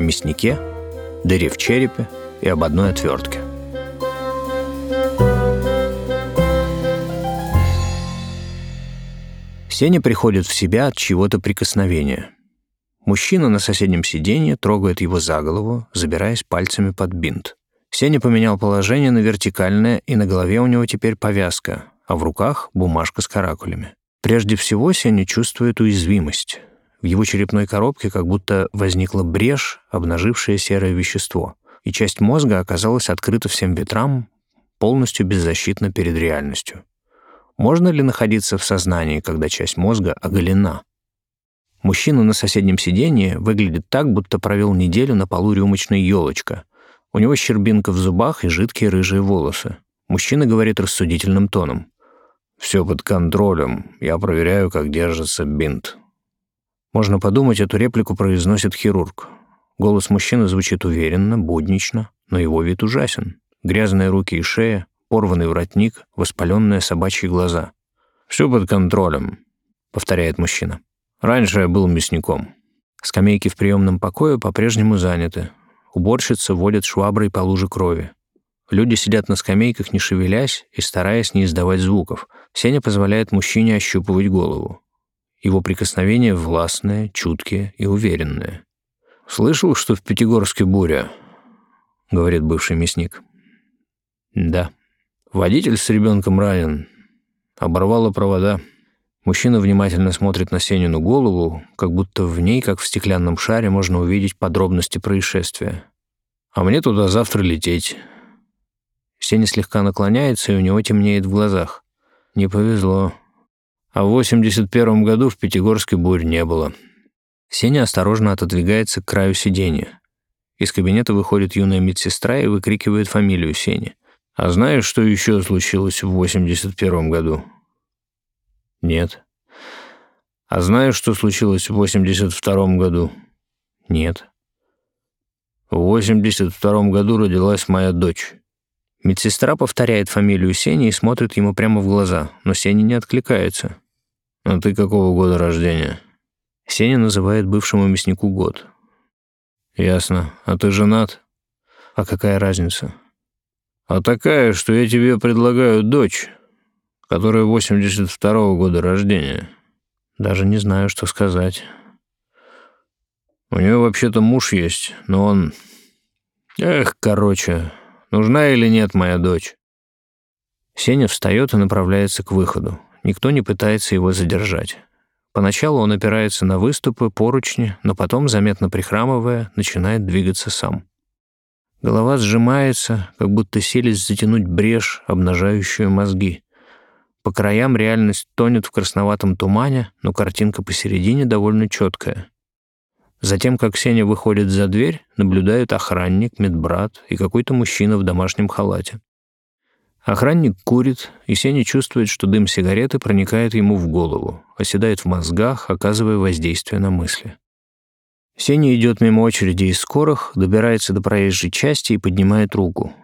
о мяснике, дыре в черепе и об одной отвертке. Сеня приходит в себя от чего-то прикосновения. Мужчина на соседнем сиденье трогает его за голову, забираясь пальцами под бинт. Сеня поменял положение на вертикальное, и на голове у него теперь повязка, а в руках бумажка с каракулями. Прежде всего Сеня чувствует уязвимость. В его черепной коробке как будто возникла брешь, обнажившая серое вещество, и часть мозга оказалась открыта всем ветрам, полностью беззащитна перед реальностью. Можно ли находиться в сознании, когда часть мозга оголена? Мужчина на соседнем сиденье выглядит так, будто провел неделю на полу рюмочной елочка. У него щербинка в зубах и жидкие рыжие волосы. Мужчина говорит рассудительным тоном. «Все под контролем. Я проверяю, как держится бинт». Можно подумать, эту реплику произносит хирург. Голос мужчины звучит уверенно, буднично, но его вид ужасен. Грязные руки и шея, порванный воротник, воспаленные собачьи глаза. «Все под контролем», — повторяет мужчина. «Раньше я был мясником». Скамейки в приемном покое по-прежнему заняты. Уборщица водит шваброй по луже крови. Люди сидят на скамейках, не шевелясь и стараясь не издавать звуков. Сеня позволяет мужчине ощупывать голову. Его прикосновения властные, чуткие и уверенные. «Слышал, что в Пятигорске буря?» — говорит бывший мясник. «Да. Водитель с ребенком ранен. Оборвало провода». Мужчина внимательно смотрит на Сенину голову, как будто в ней, как в стеклянном шаре, можно увидеть подробности происшествия. «А мне туда завтра лететь». Сеня слегка наклоняется, и у него темнеет в глазах. «Не повезло. А в 81 году в Пятигорске бурь не было». Сеня осторожно отодвигается к краю сиденья. Из кабинета выходит юная медсестра и выкрикивает фамилию Сени. «А знаешь, что еще случилось в 81 году?» Нет. А знаешь, что случилось в 82 году? Нет. В 82 году родилась моя дочь. Медсестра повторяет фамилию Сени и смотрит ему прямо в глаза, но Сеня не откликается. «А ты какого года рождения?» Сеня называет бывшему мяснику год. «Ясно. А ты женат?» «А какая разница?» «А такая, что я тебе предлагаю дочь, которая 82-го года рождения. Даже не знаю, что сказать. У нее вообще-то муж есть, но он... Эх, короче, нужна или нет моя дочь? Сеня встает и направляется к выходу. Никто не пытается его задержать. Поначалу он опирается на выступы, поручни, но потом, заметно прихрамывая, начинает двигаться сам. Голова сжимается, как будто селись затянуть брешь, обнажающую мозги. По краям реальность тонет в красноватом тумане, но картинка посередине довольно четкая. Затем, как Сеня выходит за дверь, наблюдают охранник, медбрат и какой-то мужчина в домашнем халате. Охранник курит, и Сеня чувствует, что дым сигареты проникает ему в голову, оседает в мозгах, оказывая воздействие на мысли. Сеня идет мимо очереди из скорых, добирается до проезжей части и поднимает руку.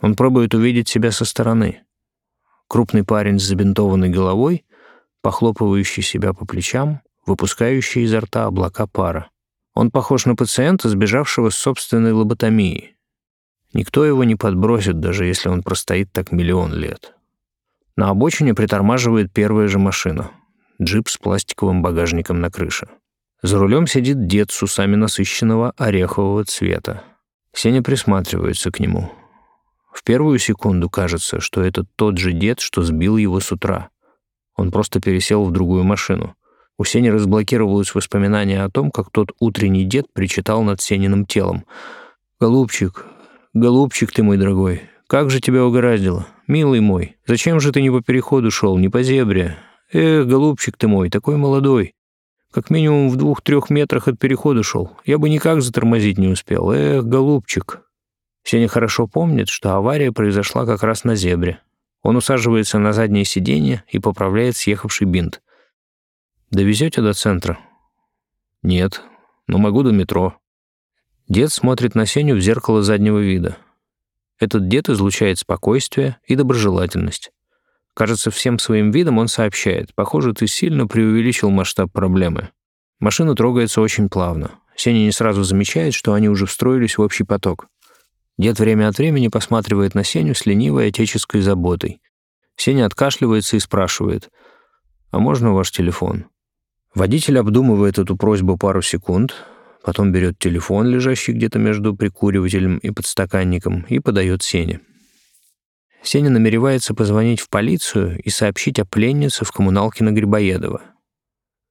Он пробует увидеть себя со стороны. Крупный парень с забинтованной головой, похлопывающий себя по плечам, выпускающий изо рта облака пара. Он похож на пациента, сбежавшего с собственной лоботомии. Никто его не подбросит, даже если он простоит так миллион лет. На обочине притормаживает первая же машина — джип с пластиковым багажником на крыше. За рулем сидит дед с усами насыщенного орехового цвета. Сеня присматривается к нему — в первую секунду кажется, что это тот же дед, что сбил его с утра. Он просто пересел в другую машину. У Сени разблокировалось воспоминание о том, как тот утренний дед причитал над Сениным телом. «Голубчик, голубчик ты мой дорогой, как же тебя угораздило? Милый мой, зачем же ты не по переходу шел, не по зебре? Эх, голубчик ты мой, такой молодой. Как минимум в двух-трех метрах от перехода шел. Я бы никак затормозить не успел. Эх, голубчик». Сеня хорошо помнит, что авария произошла как раз на зебре. Он усаживается на заднее сиденье и поправляет съехавший бинт. «Довезете до центра?» «Нет, но могу до метро». Дед смотрит на Сеню в зеркало заднего вида. Этот дед излучает спокойствие и доброжелательность. Кажется, всем своим видом он сообщает, «Похоже, ты сильно преувеличил масштаб проблемы». Машина трогается очень плавно. Сеня не сразу замечает, что они уже встроились в общий поток. Дед время от времени посматривает на Сеню с ленивой отеческой заботой. Сеня откашливается и спрашивает, «А можно ваш телефон?» Водитель обдумывает эту просьбу пару секунд, потом берет телефон, лежащий где-то между прикуривателем и подстаканником, и подает Сене. Сеня намеревается позвонить в полицию и сообщить о пленнице в коммуналке на Грибоедова.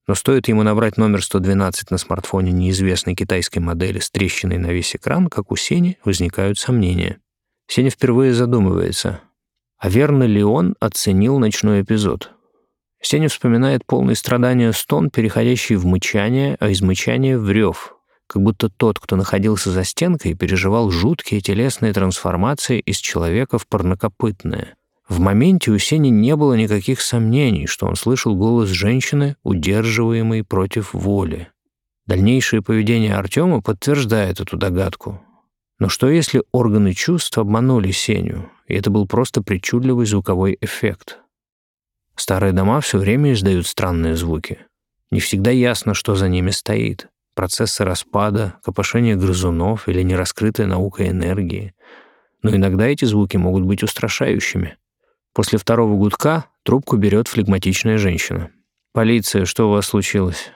Но стоит ему набрать номер 112 на смартфоне неизвестной китайской модели с трещиной на весь экран, как у Сени возникают сомнения. Сеня впервые задумывается, а верно ли он оценил ночной эпизод? Сеня вспоминает полный страдания стон, переходящий в мычание, а из мычания в рев, как будто тот, кто находился за стенкой, переживал жуткие телесные трансформации из человека в парнокопытное. В моменте у Сени не было никаких сомнений, что он слышал голос женщины, удерживаемой против воли. Дальнейшее поведение Артема подтверждает эту догадку. Но что если органы чувств обманули Сеню, и это был просто причудливый звуковой эффект? Старые дома все время издают странные звуки. Не всегда ясно, что за ними стоит. Процессы распада, копошение грызунов или нераскрытая наука энергии. Но иногда эти звуки могут быть устрашающими. После второго гудка трубку берет флегматичная женщина. «Полиция, что у вас случилось?»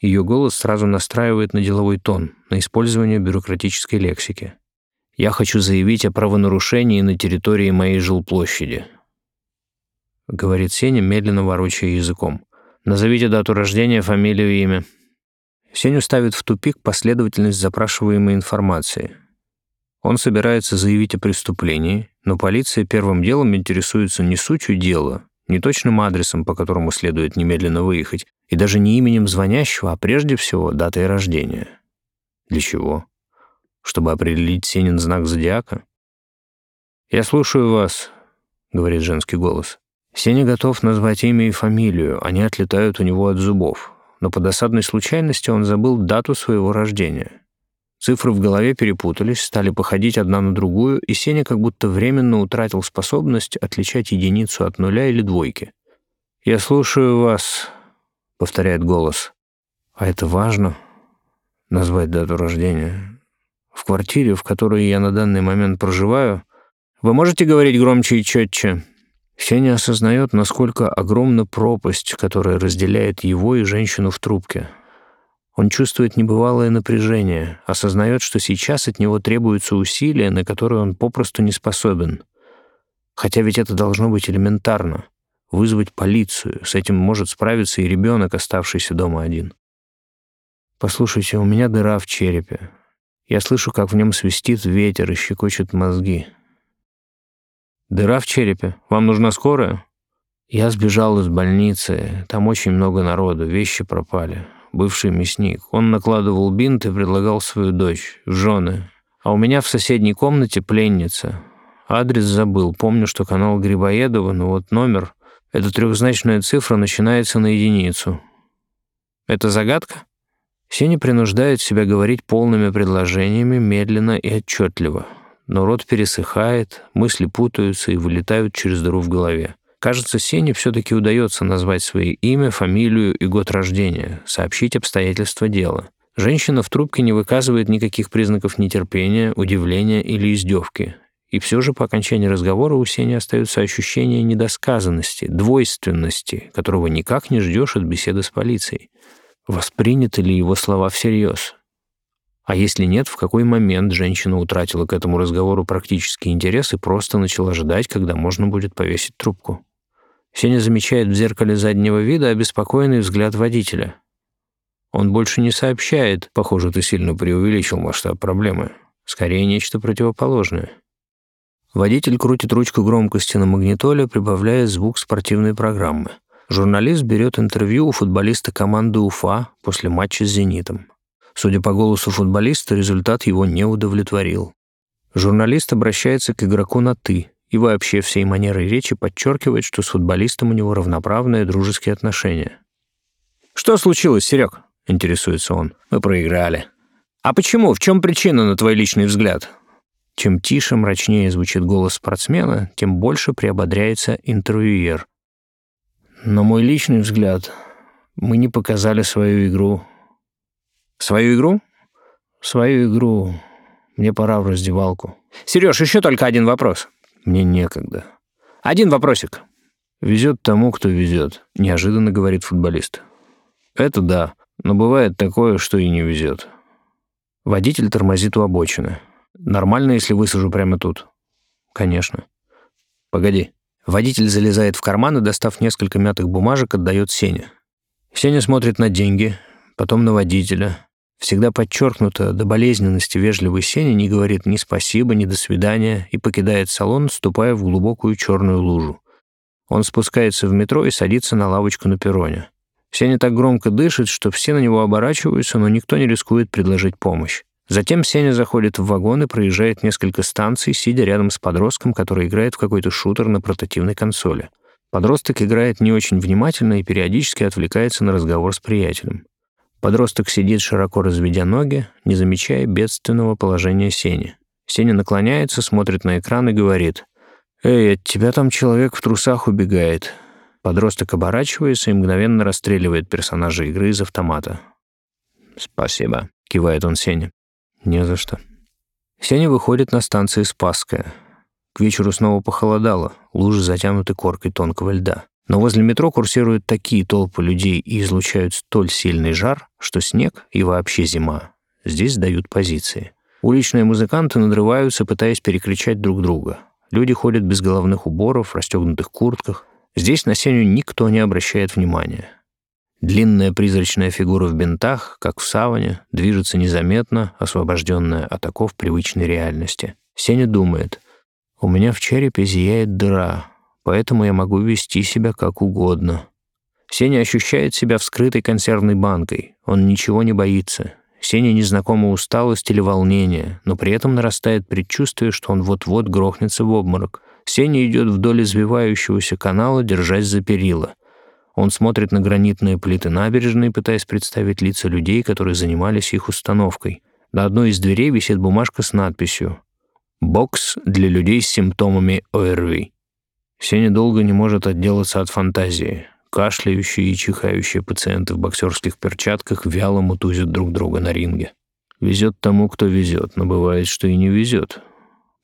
Ее голос сразу настраивает на деловой тон, на использование бюрократической лексики. «Я хочу заявить о правонарушении на территории моей жилплощади. — говорит Сеня, медленно ворочая языком. «Назовите дату рождения, фамилию и имя». Сеню ставит в тупик последовательность запрашиваемой информации. Он собирается заявить о преступлении, но полиция первым делом интересуется не сутью дела, не точным адресом, по которому следует немедленно выехать, и даже не именем звонящего, а прежде всего датой рождения. Для чего? Чтобы определить Сенин знак зодиака? «Я слушаю вас», — говорит женский голос. Сеня готов назвать имя и фамилию, они отлетают у него от зубов. Но по досадной случайности он забыл дату своего рождения. Цифры в голове перепутались, стали походить одна на другую, и Сеня как будто временно утратил способность отличать единицу от нуля или двойки. «Я слушаю вас», — повторяет голос. «А это важно?» — назвать дату рождения. «В квартире, в которой я на данный момент проживаю, вы можете говорить громче и четче?» Сеня осознает, насколько огромна пропасть, которая разделяет его и женщину в трубке. Он чувствует небывалое напряжение, осознает, что сейчас от него требуются усилия, на которые он попросту не способен. Хотя ведь это должно быть элементарно. Вызвать полицию, с этим может справиться и ребенок, оставшийся дома один. «Послушайте, у меня дыра в черепе. Я слышу, как в нем свистит ветер и щекочет мозги. Дыра в черепе. Вам нужна скорая? Я сбежал из больницы. Там очень много народу. Вещи пропали. Бывший мясник. Он накладывал бинт и предлагал свою дочь в жены. А у меня в соседней комнате пленница. Адрес забыл. Помню, что канал Грибоедова, но вот номер... Эта трехзначная цифра начинается на единицу. Это загадка? Сеня принуждает себя говорить полными предложениями, медленно и отчетливо но рот пересыхает, мысли путаются и вылетают через дыру в голове. Кажется, Сене все-таки удается назвать свое имя, фамилию и год рождения, сообщить обстоятельства дела. Женщина в трубке не выказывает никаких признаков нетерпения, удивления или издевки. И все же по окончании разговора у Сени остается ощущение недосказанности, двойственности, которого никак не ждешь от беседы с полицией. Восприняты ли его слова всерьез? А если нет, в какой момент женщина утратила к этому разговору практический интерес и просто начала ждать, когда можно будет повесить трубку? Сеня замечает в зеркале заднего вида обеспокоенный взгляд водителя. Он больше не сообщает, похоже, ты сильно преувеличил масштаб проблемы. Скорее, нечто противоположное. Водитель крутит ручку громкости на магнитоле, прибавляя звук спортивной программы. Журналист берет интервью у футболиста команды Уфа после матча с «Зенитом». Судя по голосу футболиста, результат его не удовлетворил. Журналист обращается к игроку на «ты» и вообще всей манерой речи подчеркивает, что с футболистом у него равноправные дружеские отношения. «Что случилось, Серег?» — интересуется он. «Мы проиграли». «А почему? В чем причина, на твой личный взгляд?» Чем тише, мрачнее звучит голос спортсмена, тем больше приободряется интервьюер. На мой личный взгляд, мы не показали свою игру Свою игру? Свою игру. Мне пора в раздевалку. Сереж, еще только один вопрос. Мне некогда. Один вопросик. Везет тому, кто везет, неожиданно говорит футболист. Это да, но бывает такое, что и не везет. Водитель тормозит у обочины. Нормально, если высажу прямо тут? Конечно. Погоди. Водитель залезает в карман и, достав несколько мятых бумажек, отдает Сене. Сеня смотрит на деньги, потом на водителя. Всегда подчеркнуто до болезненности вежливый Сеня не говорит ни спасибо, ни до свидания и покидает салон, ступая в глубокую черную лужу. Он спускается в метро и садится на лавочку на перроне. Сеня так громко дышит, что все на него оборачиваются, но никто не рискует предложить помощь. Затем Сеня заходит в вагон и проезжает несколько станций, сидя рядом с подростком, который играет в какой-то шутер на портативной консоли. Подросток играет не очень внимательно и периодически отвлекается на разговор с приятелем. Подросток сидит, широко разведя ноги, не замечая бедственного положения Сени. Сеня наклоняется, смотрит на экран и говорит, «Эй, от тебя там человек в трусах убегает». Подросток оборачивается и мгновенно расстреливает персонажа игры из автомата. «Спасибо», — кивает он Сене. «Не за что». Сеня выходит на станции Спасская. К вечеру снова похолодало, лужи затянуты коркой тонкого льда. Но возле метро курсируют такие толпы людей и излучают столь сильный жар, что снег и вообще зима здесь сдают позиции. Уличные музыканты надрываются, пытаясь перекричать друг друга. Люди ходят без головных уборов, расстегнутых куртках. Здесь на Сеню никто не обращает внимания. Длинная призрачная фигура в бинтах, как в саване, движется незаметно, освобожденная от оков привычной реальности. Сеня думает, «У меня в черепе зияет дыра, поэтому я могу вести себя как угодно». Сеня ощущает себя вскрытой консервной банкой. Он ничего не боится. Сеня незнакома усталость или волнение, но при этом нарастает предчувствие, что он вот-вот грохнется в обморок. Сеня идет вдоль извивающегося канала, держась за перила. Он смотрит на гранитные плиты набережной, пытаясь представить лица людей, которые занимались их установкой. На одной из дверей висит бумажка с надписью «Бокс для людей с симптомами ОРВИ». Сеня долго не может отделаться от фантазии. Кашляющие и чихающие пациенты в боксерских перчатках вяло мутузят друг друга на ринге. Везет тому, кто везет, но бывает, что и не везет.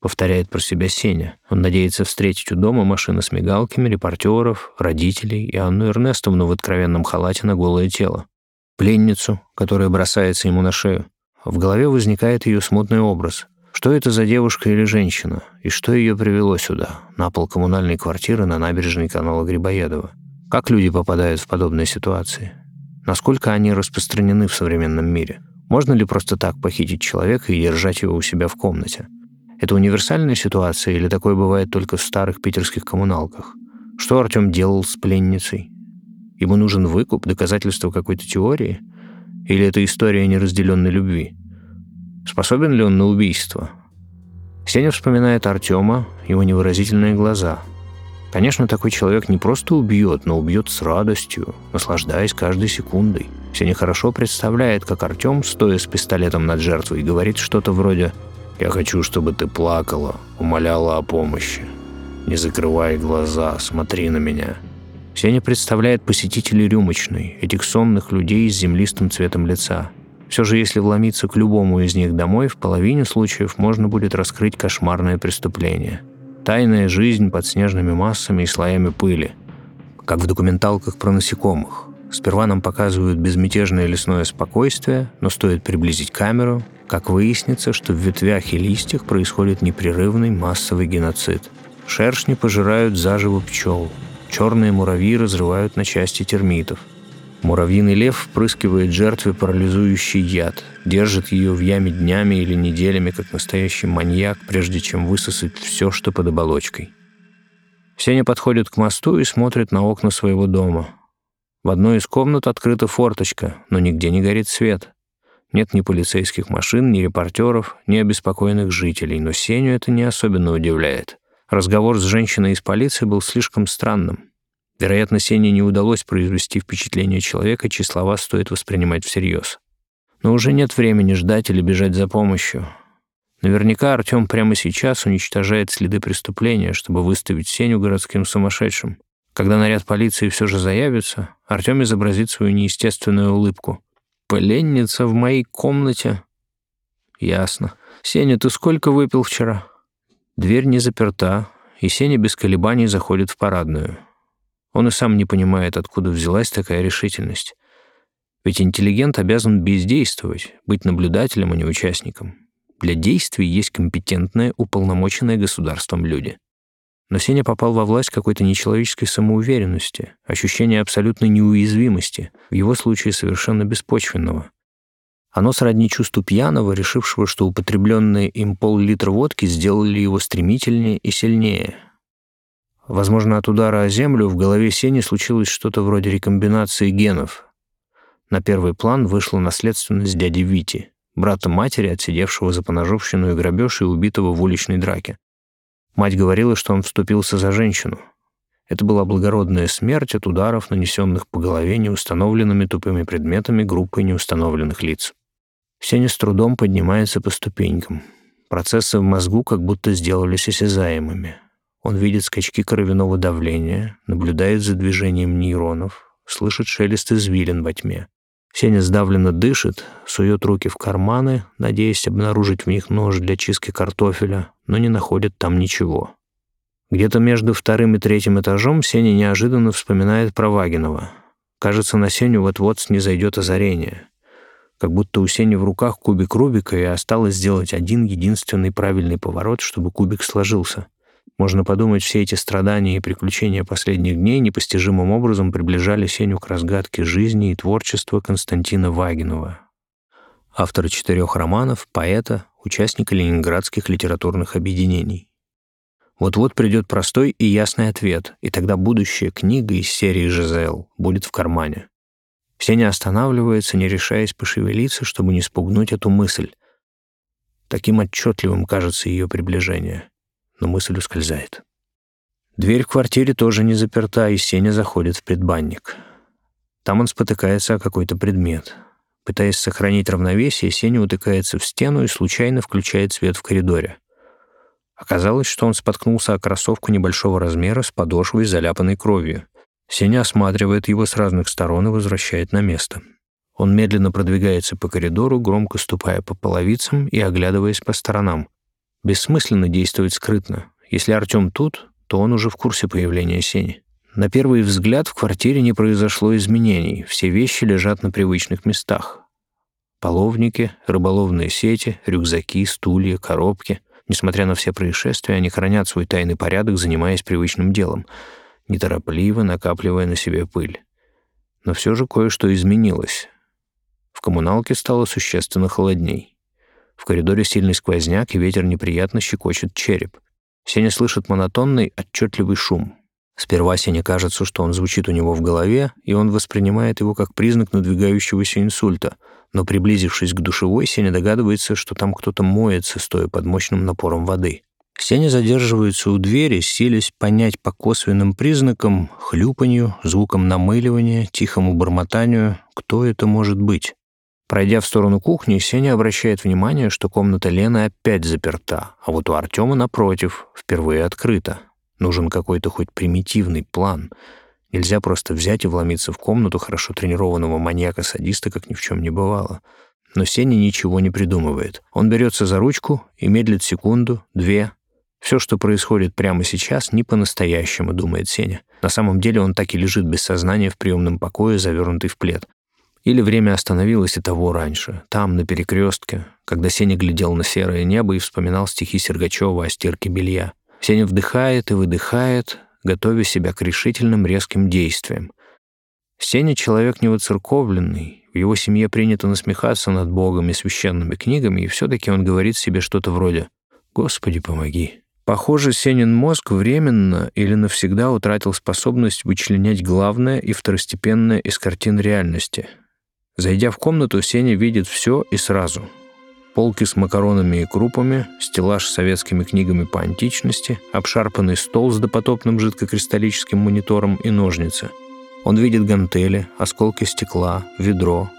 Повторяет про себя Сеня. Он надеется встретить у дома машины с мигалками, репортеров, родителей и Анну Эрнестовну в откровенном халате на голое тело. Пленницу, которая бросается ему на шею. В голове возникает ее смутный образ. Что это за девушка или женщина? И что ее привело сюда, на пол коммунальной квартиры на набережной канала Грибоедова? Как люди попадают в подобные ситуации? Насколько они распространены в современном мире? Можно ли просто так похитить человека и держать его у себя в комнате? Это универсальная ситуация или такое бывает только в старых питерских коммуналках? Что Артем делал с пленницей? Ему нужен выкуп, доказательство какой-то теории? Или это история неразделенной любви? Способен ли он на убийство? Сеня вспоминает Артема, его невыразительные глаза. Конечно, такой человек не просто убьет, но убьет с радостью, наслаждаясь каждой секундой. Сеня хорошо представляет, как Артем, стоя с пистолетом над жертвой, говорит что-то вроде я хочу, чтобы ты плакала, умоляла о помощи. Не закрывай глаза, смотри на меня. Сеня представляет посетителей рюмочной, этих сонных людей с землистым цветом лица. Все же, если вломиться к любому из них домой, в половине случаев можно будет раскрыть кошмарное преступление. Тайная жизнь под снежными массами и слоями пыли. Как в документалках про насекомых. Сперва нам показывают безмятежное лесное спокойствие, но стоит приблизить камеру, как выяснится, что в ветвях и листьях происходит непрерывный массовый геноцид. Шершни пожирают заживо пчел, черные муравьи разрывают на части термитов. Муравьиный лев впрыскивает жертве парализующий яд, держит ее в яме днями или неделями, как настоящий маньяк, прежде чем высосать все, что под оболочкой. Сеня подходит к мосту и смотрит на окна своего дома. В одной из комнат открыта форточка, но нигде не горит свет. Нет ни полицейских машин, ни репортеров, ни обеспокоенных жителей, но Сеню это не особенно удивляет. Разговор с женщиной из полиции был слишком странным. Вероятно, Сене не удалось произвести впечатление человека, чьи слова стоит воспринимать всерьез. Но уже нет времени ждать или бежать за помощью. Наверняка Артем прямо сейчас уничтожает следы преступления, чтобы выставить Сеню городским сумасшедшим. Когда наряд полиции все же заявится, Артем изобразит свою неестественную улыбку. Пленница в моей комнате. Ясно. Сеня, ты сколько выпил вчера? Дверь не заперта, и Сеня без колебаний заходит в парадную. Он и сам не понимает, откуда взялась такая решительность. Ведь интеллигент обязан бездействовать, быть наблюдателем, а не участником. Для действий есть компетентные, уполномоченные государством люди. Но Сеня попал во власть какой-то нечеловеческой самоуверенности, ощущения абсолютной неуязвимости, в его случае совершенно беспочвенного. Оно сродни чувству пьяного, решившего, что употребленные им пол-литра водки сделали его стремительнее и сильнее. Возможно, от удара о землю в голове Сени случилось что-то вроде рекомбинации генов. На первый план вышла наследственность дяди Вити, брата матери, отсидевшего за поножовщину и грабеж и убитого в уличной драке. Мать говорила, что он вступился за женщину. Это была благородная смерть от ударов, нанесенных по голове неустановленными тупыми предметами группой неустановленных лиц. Сеня с трудом поднимается по ступенькам. Процессы в мозгу как будто сделались осязаемыми. Он видит скачки кровяного давления, наблюдает за движением нейронов, слышит шелест извилин во тьме. Сеня сдавленно дышит, сует руки в карманы, надеясь обнаружить в них нож для чистки картофеля, но не находит там ничего. Где-то между вторым и третьим этажом Сеня неожиданно вспоминает про Вагинова. Кажется, на Сеню вот-вот снизойдет озарение. Как будто у Сени в руках кубик Рубика, и осталось сделать один единственный правильный поворот, чтобы кубик сложился — можно подумать, все эти страдания и приключения последних дней непостижимым образом приближали Сеню к разгадке жизни и творчества Константина Вагинова, автора четырех романов, поэта, участника ленинградских литературных объединений. Вот-вот придет простой и ясный ответ, и тогда будущая книга из серии «Жизел» будет в кармане. Сеня останавливается, не решаясь пошевелиться, чтобы не спугнуть эту мысль. Таким отчетливым кажется ее приближение но мысль ускользает. Дверь в квартире тоже не заперта, и Сеня заходит в предбанник. Там он спотыкается о какой-то предмет. Пытаясь сохранить равновесие, Сеня утыкается в стену и случайно включает свет в коридоре. Оказалось, что он споткнулся о кроссовку небольшого размера с подошвой, заляпанной кровью. Сеня осматривает его с разных сторон и возвращает на место. Он медленно продвигается по коридору, громко ступая по половицам и оглядываясь по сторонам. Бессмысленно действовать скрытно. Если Артем тут, то он уже в курсе появления Сени. На первый взгляд в квартире не произошло изменений, все вещи лежат на привычных местах. Половники, рыболовные сети, рюкзаки, стулья, коробки. Несмотря на все происшествия, они хранят свой тайный порядок, занимаясь привычным делом, неторопливо накапливая на себе пыль. Но все же кое-что изменилось. В коммуналке стало существенно холодней. В коридоре сильный сквозняк, и ветер неприятно щекочет череп. Сеня слышит монотонный, отчетливый шум. Сперва Сене кажется, что он звучит у него в голове, и он воспринимает его как признак надвигающегося инсульта. Но приблизившись к душевой, Сеня догадывается, что там кто-то моется, стоя под мощным напором воды. Сеня задерживается у двери, силясь понять по косвенным признакам, хлюпанью, звукам намыливания, тихому бормотанию, кто это может быть. Пройдя в сторону кухни, Сеня обращает внимание, что комната Лены опять заперта, а вот у Артема, напротив, впервые открыта. Нужен какой-то хоть примитивный план. Нельзя просто взять и вломиться в комнату хорошо тренированного маньяка-садиста, как ни в чем не бывало. Но Сеня ничего не придумывает. Он берется за ручку и медлит секунду, две. Все, что происходит прямо сейчас, не по-настоящему, думает Сеня. На самом деле он так и лежит без сознания в приемном покое, завернутый в плед. Или время остановилось и того раньше, там, на перекрестке, когда Сеня глядел на серое небо и вспоминал стихи Сергачева о стирке белья. Сеня вдыхает и выдыхает, готовя себя к решительным резким действиям. Сеня — человек невоцерковленный, в его семье принято насмехаться над Богом и священными книгами, и все-таки он говорит себе что-то вроде «Господи, помоги». Похоже, Сенин мозг временно или навсегда утратил способность вычленять главное и второстепенное из картин реальности — Зайдя в комнату, Сеня видит все и сразу. Полки с макаронами и крупами, стеллаж с советскими книгами по античности, обшарпанный стол с допотопным жидкокристаллическим монитором и ножницы. Он видит гантели, осколки стекла, ведро,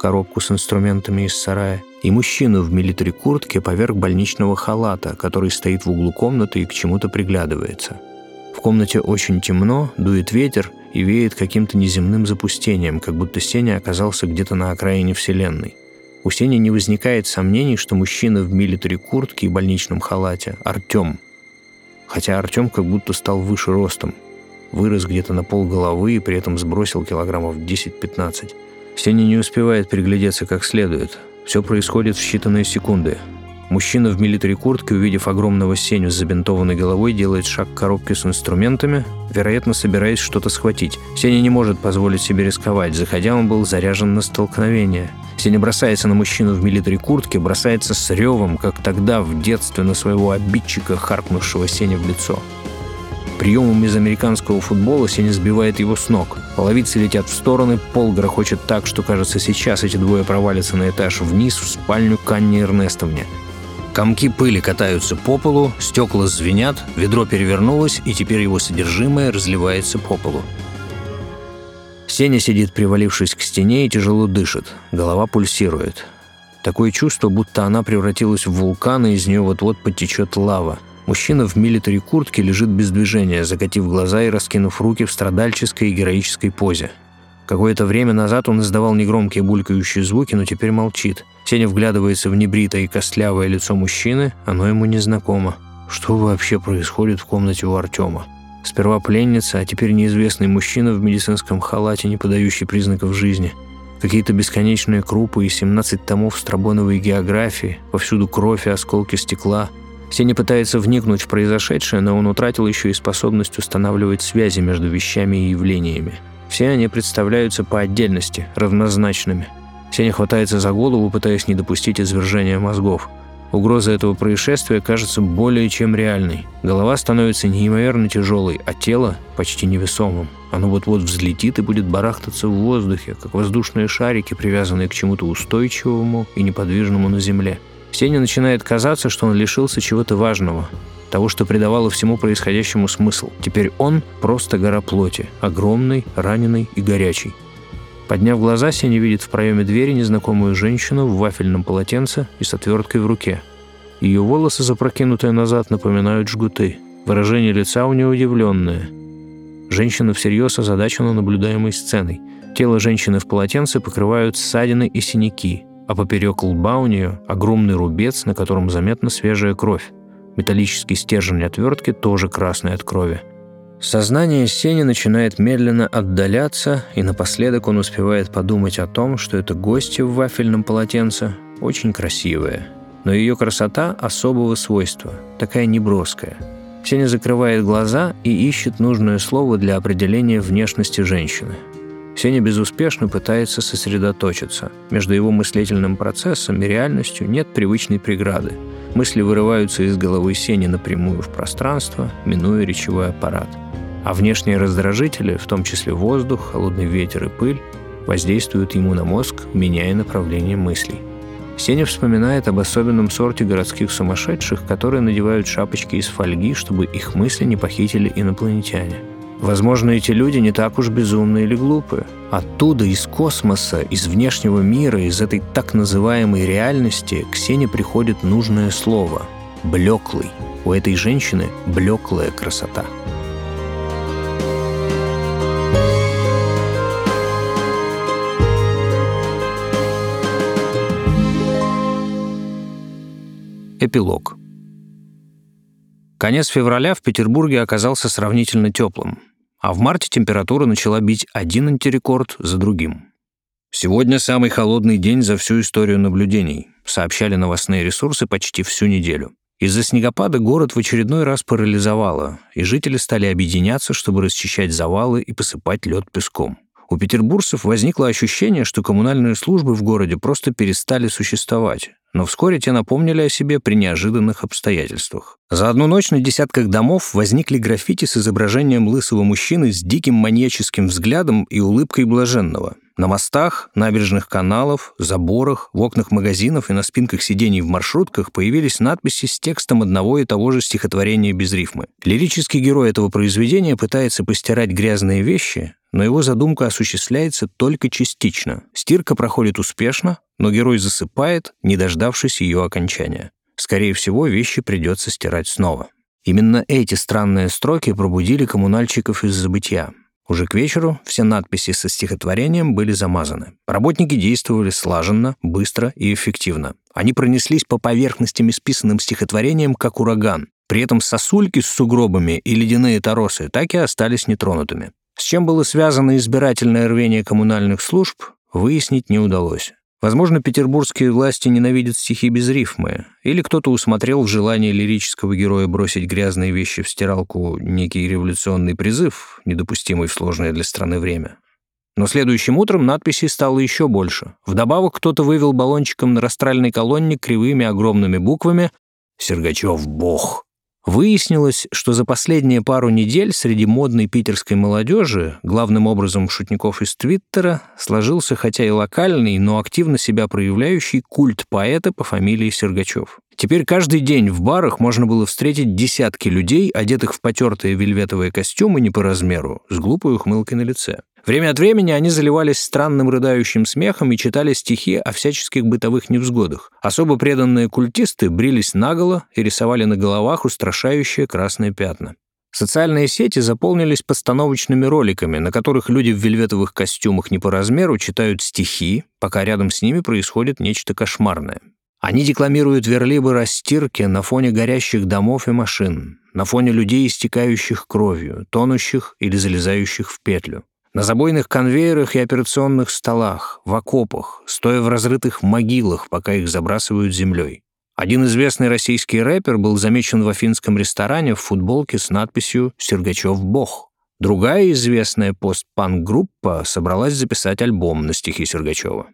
коробку с инструментами из сарая и мужчину в милитари-куртке поверх больничного халата, который стоит в углу комнаты и к чему-то приглядывается. В комнате очень темно, дует ветер, и веет каким-то неземным запустением, как будто Сеня оказался где-то на окраине Вселенной. У Сени не возникает сомнений, что мужчина в милитари куртке и больничном халате – Артем. Хотя Артем как будто стал выше ростом, вырос где-то на пол головы и при этом сбросил килограммов 10-15. Сеня не успевает приглядеться как следует. Все происходит в считанные секунды – Мужчина в милитари куртке, увидев огромного Сеню с забинтованной головой, делает шаг к коробке с инструментами, вероятно, собираясь что-то схватить. Сеня не может позволить себе рисковать. Заходя, он был заряжен на столкновение. Сеня бросается на мужчину в милитари куртке, бросается с ревом, как тогда в детстве на своего обидчика, харкнувшего Сеня в лицо. Приемом из американского футбола Сеня сбивает его с ног. Половицы летят в стороны, пол грохочет так, что, кажется, сейчас эти двое провалятся на этаж вниз в спальню к Анне Эрнестовне. Комки пыли катаются по полу, стекла звенят, ведро перевернулось, и теперь его содержимое разливается по полу. Сеня сидит, привалившись к стене, и тяжело дышит. Голова пульсирует. Такое чувство, будто она превратилась в вулкан, и из нее вот-вот потечет лава. Мужчина в милитари куртке лежит без движения, закатив глаза и раскинув руки в страдальческой и героической позе. Какое-то время назад он издавал негромкие булькающие звуки, но теперь молчит – Сеня вглядывается в небритое и костлявое лицо мужчины, оно ему незнакомо. Что вообще происходит в комнате у Артема? Сперва пленница, а теперь неизвестный мужчина в медицинском халате, не подающий признаков жизни. Какие-то бесконечные крупы и 17 томов стробоновой географии, повсюду кровь и осколки стекла. Сеня пытается вникнуть в произошедшее, но он утратил еще и способность устанавливать связи между вещами и явлениями. Все они представляются по отдельности, равнозначными – Сеня хватается за голову, пытаясь не допустить извержения мозгов. Угроза этого происшествия кажется более чем реальной. Голова становится неимоверно тяжелой, а тело почти невесомым. Оно вот-вот взлетит и будет барахтаться в воздухе, как воздушные шарики, привязанные к чему-то устойчивому и неподвижному на земле. Сене начинает казаться, что он лишился чего-то важного, того, что придавало всему происходящему смысл. Теперь он просто гора плоти, огромный, раненый и горячий. Подняв глаза, Сеня видит в проеме двери незнакомую женщину в вафельном полотенце и с отверткой в руке. Ее волосы, запрокинутые назад, напоминают жгуты. Выражение лица у нее удивленное. Женщина всерьез озадачена наблюдаемой сценой. Тело женщины в полотенце покрывают ссадины и синяки, а поперек лба у нее огромный рубец, на котором заметна свежая кровь. Металлический стержень отвертки тоже красный от крови. Сознание Сени начинает медленно отдаляться, и напоследок он успевает подумать о том, что это гостья в вафельном полотенце очень красивая. Но ее красота особого свойства, такая неброская. Сеня закрывает глаза и ищет нужное слово для определения внешности женщины. Сеня безуспешно пытается сосредоточиться. Между его мыслительным процессом и реальностью нет привычной преграды. Мысли вырываются из головы Сени напрямую в пространство, минуя речевой аппарат – а внешние раздражители, в том числе воздух, холодный ветер и пыль, воздействуют ему на мозг, меняя направление мыслей. Сеня вспоминает об особенном сорте городских сумасшедших, которые надевают шапочки из фольги, чтобы их мысли не похитили инопланетяне. Возможно, эти люди не так уж безумны или глупы. Оттуда, из космоса, из внешнего мира, из этой так называемой реальности к Сене приходит нужное слово – «блеклый». У этой женщины блеклая красота – Эпилог. Конец февраля в Петербурге оказался сравнительно теплым, а в марте температура начала бить один антирекорд за другим. «Сегодня самый холодный день за всю историю наблюдений», сообщали новостные ресурсы почти всю неделю. Из-за снегопада город в очередной раз парализовало, и жители стали объединяться, чтобы расчищать завалы и посыпать лед песком. У петербуржцев возникло ощущение, что коммунальные службы в городе просто перестали существовать, но вскоре те напомнили о себе при неожиданных обстоятельствах. За одну ночь на десятках домов возникли граффити с изображением лысого мужчины с диким маньяческим взглядом и улыбкой блаженного. На мостах, набережных каналов, заборах, в окнах магазинов и на спинках сидений в маршрутках появились надписи с текстом одного и того же стихотворения без рифмы. Лирический герой этого произведения пытается постирать грязные вещи, но его задумка осуществляется только частично. Стирка проходит успешно, но герой засыпает, не дождавшись ее окончания. Скорее всего, вещи придется стирать снова. Именно эти странные строки пробудили коммунальщиков из забытья. Уже к вечеру все надписи со стихотворением были замазаны. Работники действовали слаженно, быстро и эффективно. Они пронеслись по поверхностям исписанным стихотворением, как ураган. При этом сосульки с сугробами и ледяные торосы так и остались нетронутыми. С чем было связано избирательное рвение коммунальных служб, выяснить не удалось. Возможно, петербургские власти ненавидят стихи без рифмы, или кто-то усмотрел в желании лирического героя бросить грязные вещи в стиралку некий революционный призыв, недопустимый в сложное для страны время. Но следующим утром надписей стало еще больше. Вдобавок кто-то вывел баллончиком на растральной колонне кривыми огромными буквами «Сергачев – Бог». Выяснилось, что за последние пару недель среди модной питерской молодежи, главным образом шутников из Твиттера, сложился хотя и локальный, но активно себя проявляющий культ поэта по фамилии Сергачев. Теперь каждый день в барах можно было встретить десятки людей, одетых в потертые вельветовые костюмы не по размеру, с глупой ухмылкой на лице. Время от времени они заливались странным рыдающим смехом и читали стихи о всяческих бытовых невзгодах. Особо преданные культисты брились наголо и рисовали на головах устрашающие красные пятна. Социальные сети заполнились постановочными роликами, на которых люди в вельветовых костюмах не по размеру читают стихи, пока рядом с ними происходит нечто кошмарное. Они декламируют верлибы растирки на фоне горящих домов и машин, на фоне людей, истекающих кровью, тонущих или залезающих в петлю. На забойных конвейерах и операционных столах, в окопах, стоя в разрытых могилах, пока их забрасывают землей. Один известный российский рэпер был замечен в афинском ресторане в футболке с надписью «Сергачев Бог». Другая известная постпанк-группа собралась записать альбом на стихи Сергачева.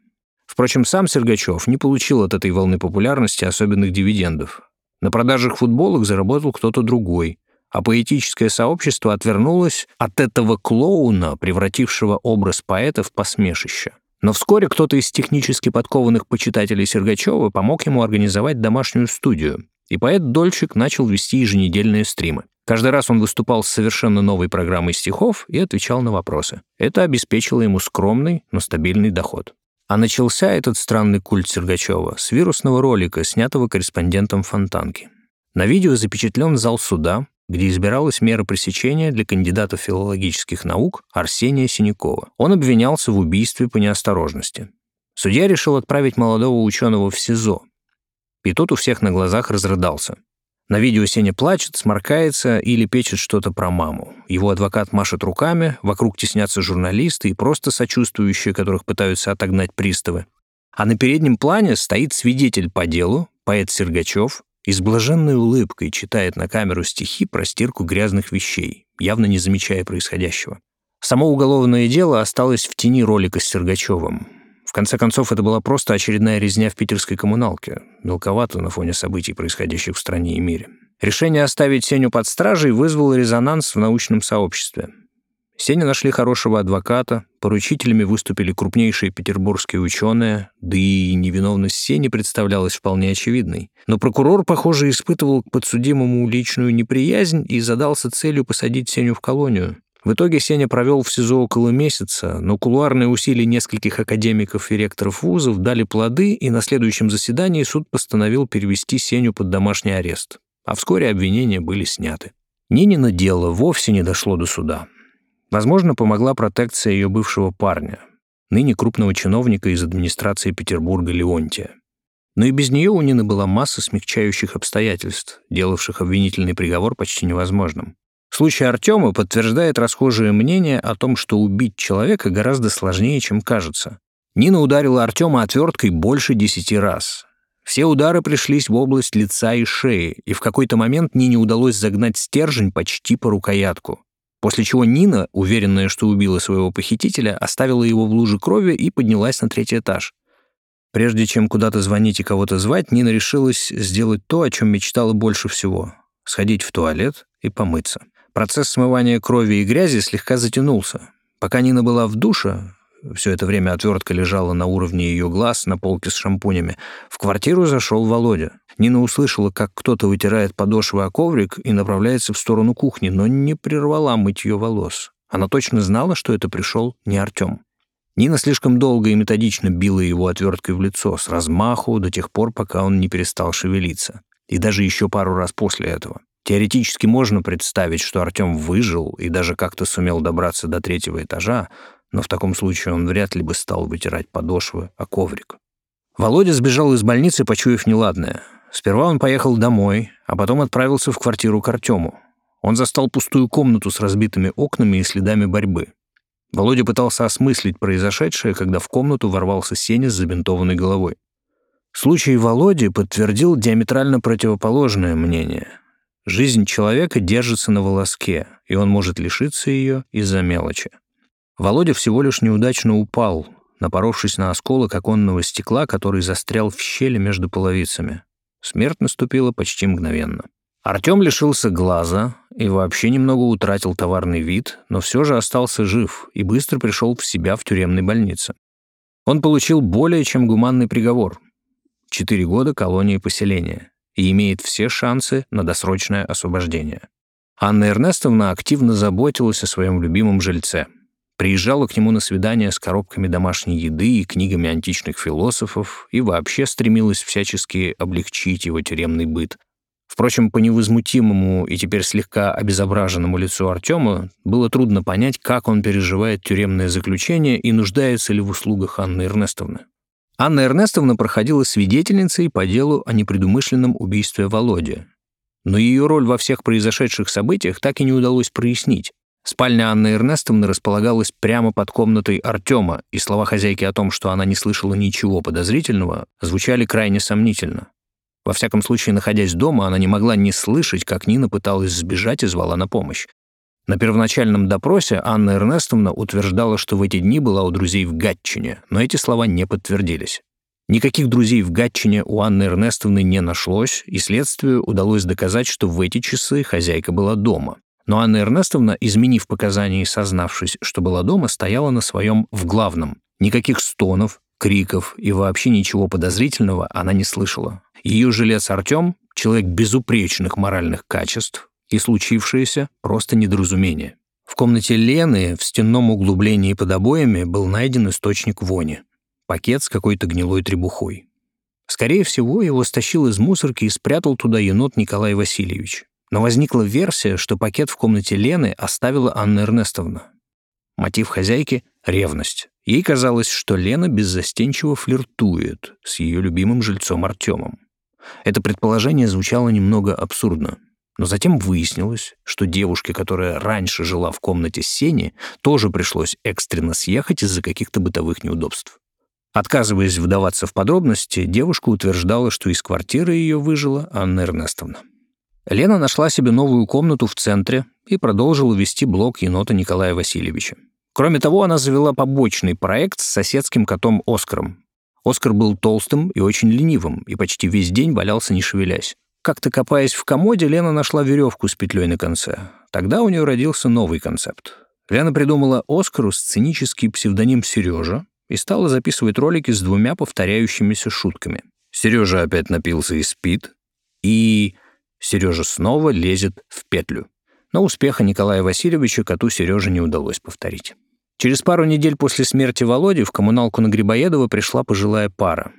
Впрочем, сам Сергачев не получил от этой волны популярности особенных дивидендов. На продажах футболок заработал кто-то другой, а поэтическое сообщество отвернулось от этого клоуна, превратившего образ поэта в посмешище. Но вскоре кто-то из технически подкованных почитателей Сергачева помог ему организовать домашнюю студию, и поэт-дольщик начал вести еженедельные стримы. Каждый раз он выступал с совершенно новой программой стихов и отвечал на вопросы. Это обеспечило ему скромный, но стабильный доход. А начался этот странный культ Сергачева с вирусного ролика, снятого корреспондентом Фонтанки. На видео запечатлен зал суда, где избиралась мера пресечения для кандидата филологических наук Арсения Синякова. Он обвинялся в убийстве по неосторожности. Судья решил отправить молодого ученого в СИЗО. И тот у всех на глазах разрыдался. На видео Сеня плачет, сморкается или печет что-то про маму. Его адвокат машет руками, вокруг теснятся журналисты и просто сочувствующие, которых пытаются отогнать приставы. А на переднем плане стоит свидетель по делу, поэт Сергачев, и с блаженной улыбкой читает на камеру стихи про стирку грязных вещей, явно не замечая происходящего. Само уголовное дело осталось в тени ролика с Сергачевым. В конце концов, это была просто очередная резня в питерской коммуналке, мелковато на фоне событий, происходящих в стране и мире. Решение оставить Сеню под стражей вызвало резонанс в научном сообществе. Сене нашли хорошего адвоката, поручителями выступили крупнейшие петербургские ученые, да и невиновность Сени представлялась вполне очевидной. Но прокурор, похоже, испытывал к подсудимому личную неприязнь и задался целью посадить Сеню в колонию. В итоге Сеня провел в СИЗО около месяца, но кулуарные усилия нескольких академиков и ректоров вузов дали плоды, и на следующем заседании суд постановил перевести Сеню под домашний арест. А вскоре обвинения были сняты. Нинина дело вовсе не дошло до суда. Возможно, помогла протекция ее бывшего парня, ныне крупного чиновника из администрации Петербурга Леонтия. Но и без нее у Нины была масса смягчающих обстоятельств, делавших обвинительный приговор почти невозможным. Случай Артема подтверждает расхожее мнение о том, что убить человека гораздо сложнее, чем кажется. Нина ударила Артема отверткой больше десяти раз. Все удары пришлись в область лица и шеи, и в какой-то момент Нине удалось загнать стержень почти по рукоятку. После чего Нина, уверенная, что убила своего похитителя, оставила его в луже крови и поднялась на третий этаж. Прежде чем куда-то звонить и кого-то звать, Нина решилась сделать то, о чем мечтала больше всего — сходить в туалет и помыться. Процесс смывания крови и грязи слегка затянулся. Пока Нина была в душе, все это время отвертка лежала на уровне ее глаз на полке с шампунями. В квартиру зашел Володя. Нина услышала, как кто-то вытирает подошвы о коврик и направляется в сторону кухни, но не прервала мытье волос. Она точно знала, что это пришел не Артем. Нина слишком долго и методично била его отверткой в лицо, с размаху, до тех пор, пока он не перестал шевелиться. И даже еще пару раз после этого. Теоретически можно представить, что Артем выжил и даже как-то сумел добраться до третьего этажа, но в таком случае он вряд ли бы стал вытирать подошвы о коврик. Володя сбежал из больницы, почуяв неладное. Сперва он поехал домой, а потом отправился в квартиру к Артему. Он застал пустую комнату с разбитыми окнами и следами борьбы. Володя пытался осмыслить произошедшее, когда в комнату ворвался Сеня с забинтованной головой. Случай Володи подтвердил диаметрально противоположное мнение. Жизнь человека держится на волоске, и он может лишиться ее из-за мелочи. Володя всего лишь неудачно упал, напоровшись на осколок оконного стекла, который застрял в щели между половицами. Смерть наступила почти мгновенно. Артем лишился глаза и вообще немного утратил товарный вид, но все же остался жив и быстро пришел в себя в тюремной больнице. Он получил более чем гуманный приговор — четыре года колонии поселения и имеет все шансы на досрочное освобождение. Анна Эрнестовна активно заботилась о своем любимом жильце. Приезжала к нему на свидания с коробками домашней еды и книгами античных философов и вообще стремилась всячески облегчить его тюремный быт, Впрочем, по невозмутимому и теперь слегка обезображенному лицу Артема было трудно понять, как он переживает тюремное заключение и нуждается ли в услугах Анны Эрнестовны. Анна Эрнестовна проходила свидетельницей по делу о непредумышленном убийстве Володи. Но ее роль во всех произошедших событиях так и не удалось прояснить. Спальня Анны Эрнестовны располагалась прямо под комнатой Артема, и слова хозяйки о том, что она не слышала ничего подозрительного, звучали крайне сомнительно. Во всяком случае, находясь дома, она не могла не слышать, как Нина пыталась сбежать и звала на помощь. На первоначальном допросе Анна Эрнестовна утверждала, что в эти дни была у друзей в Гатчине, но эти слова не подтвердились. Никаких друзей в Гатчине у Анны Эрнестовны не нашлось, и следствию удалось доказать, что в эти часы хозяйка была дома. Но Анна Эрнестовна, изменив показания и сознавшись, что была дома, стояла на своем в главном. Никаких стонов, криков и вообще ничего подозрительного она не слышала. Ее жилец Артем — человек безупречных моральных качеств, и случившееся — просто недоразумение. В комнате Лены в стенном углублении под обоями был найден источник вони — пакет с какой-то гнилой требухой. Скорее всего, его стащил из мусорки и спрятал туда енот Николай Васильевич. Но возникла версия, что пакет в комнате Лены оставила Анна Эрнестовна. Мотив хозяйки — ревность. Ей казалось, что Лена беззастенчиво флиртует с ее любимым жильцом Артемом. Это предположение звучало немного абсурдно. Но затем выяснилось, что девушке, которая раньше жила в комнате Сени, тоже пришлось экстренно съехать из-за каких-то бытовых неудобств. Отказываясь вдаваться в подробности, девушка утверждала, что из квартиры ее выжила Анна Эрнестовна. Лена нашла себе новую комнату в центре и продолжила вести блог енота Николая Васильевича. Кроме того, она завела побочный проект с соседским котом Оскаром, Оскар был толстым и очень ленивым, и почти весь день валялся, не шевелясь. Как-то копаясь в комоде, Лена нашла веревку с петлей на конце. Тогда у нее родился новый концепт. Лена придумала Оскару сценический псевдоним Сережа и стала записывать ролики с двумя повторяющимися шутками. Сережа опять напился и спит, и Сережа снова лезет в петлю. Но успеха Николая Васильевича коту Сереже не удалось повторить. Через пару недель после смерти Володи в коммуналку на Грибоедова пришла пожилая пара.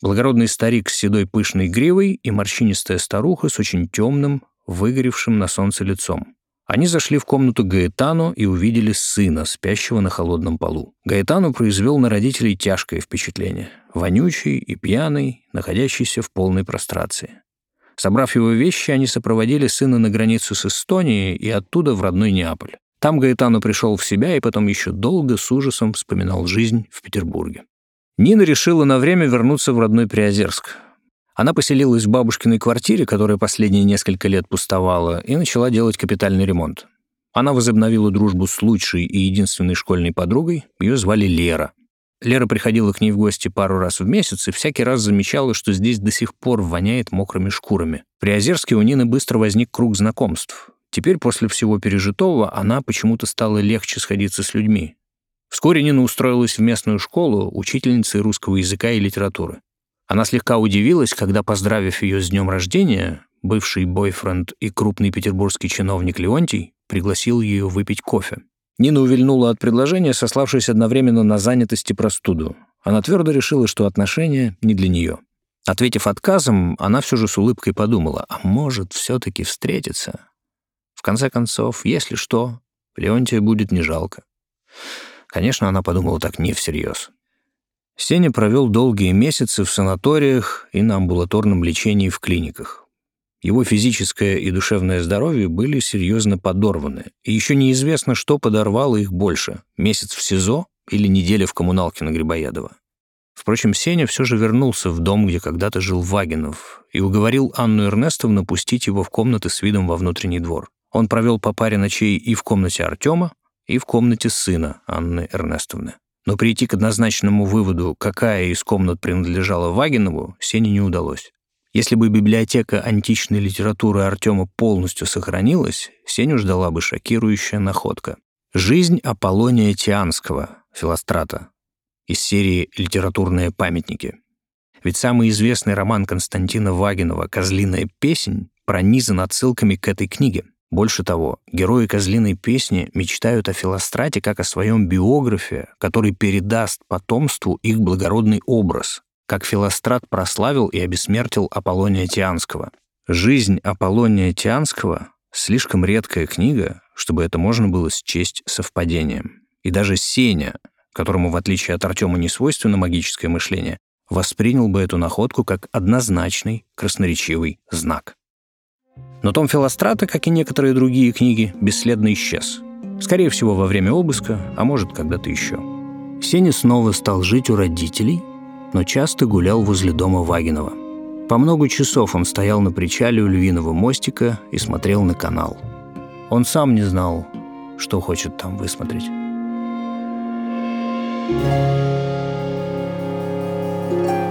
Благородный старик с седой пышной гривой и морщинистая старуха с очень темным, выгоревшим на солнце лицом. Они зашли в комнату Гаэтану и увидели сына, спящего на холодном полу. Гаэтану произвел на родителей тяжкое впечатление. Вонючий и пьяный, находящийся в полной прострации. Собрав его вещи, они сопроводили сына на границу с Эстонией и оттуда в родной Неаполь. Там Гаэтану пришел в себя и потом еще долго с ужасом вспоминал жизнь в Петербурге. Нина решила на время вернуться в родной Приозерск. Она поселилась в бабушкиной квартире, которая последние несколько лет пустовала, и начала делать капитальный ремонт. Она возобновила дружбу с лучшей и единственной школьной подругой, ее звали Лера. Лера приходила к ней в гости пару раз в месяц и всякий раз замечала, что здесь до сих пор воняет мокрыми шкурами. В Приозерске у Нины быстро возник круг знакомств. Теперь, после всего пережитого, она почему-то стала легче сходиться с людьми. Вскоре Нина устроилась в местную школу учительницей русского языка и литературы. Она слегка удивилась, когда, поздравив ее с днем рождения, бывший бойфренд и крупный петербургский чиновник Леонтий пригласил ее выпить кофе. Нина увильнула от предложения, сославшись одновременно на занятость и простуду. Она твердо решила, что отношения не для нее. Ответив отказом, она все же с улыбкой подумала, а может, все-таки встретиться? В конце концов, если что, Леонтия будет не жалко. Конечно, она подумала так не всерьез. Сеня провел долгие месяцы в санаториях и на амбулаторном лечении в клиниках. Его физическое и душевное здоровье были серьезно подорваны, и еще неизвестно, что подорвало их больше — месяц в СИЗО или неделя в коммуналке на Грибоядова. Впрочем, Сеня все же вернулся в дом, где когда-то жил Вагинов, и уговорил Анну Эрнестовну пустить его в комнаты с видом во внутренний двор. Он провел по паре ночей и в комнате Артема, и в комнате сына Анны Эрнестовны. Но прийти к однозначному выводу, какая из комнат принадлежала Вагинову, Сене не удалось. Если бы библиотека античной литературы Артема полностью сохранилась, Сеню ждала бы шокирующая находка. «Жизнь Аполлония Тианского» Филострата из серии «Литературные памятники». Ведь самый известный роман Константина Вагинова «Козлиная песнь» пронизан отсылками к этой книге. Больше того, герои «Козлиной песни» мечтают о Филострате как о своем биографе, который передаст потомству их благородный образ, как Филострат прославил и обессмертил Аполлония Тианского. «Жизнь Аполлония Тианского» — слишком редкая книга, чтобы это можно было счесть совпадением. И даже Сеня, которому, в отличие от Артема, не свойственно магическое мышление, воспринял бы эту находку как однозначный красноречивый знак. Но том Филострата, как и некоторые другие книги, бесследно исчез. Скорее всего, во время обыска, а может, когда-то еще. Сеня снова стал жить у родителей, но часто гулял возле дома Вагинова. По много часов он стоял на причале у Львиного мостика и смотрел на канал. Он сам не знал, что хочет там высмотреть. thank you